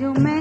yo me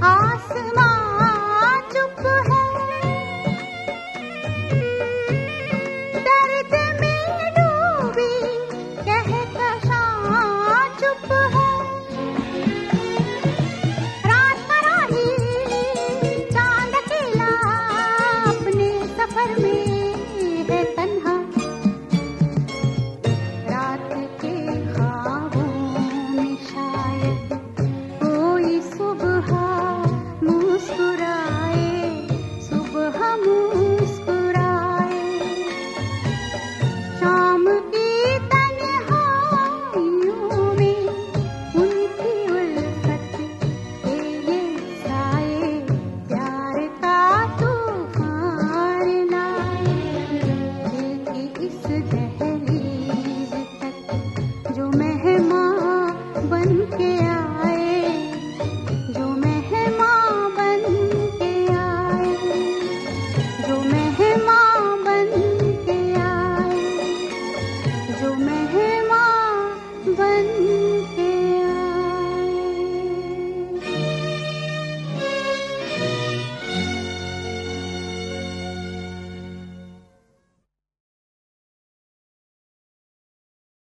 啊，是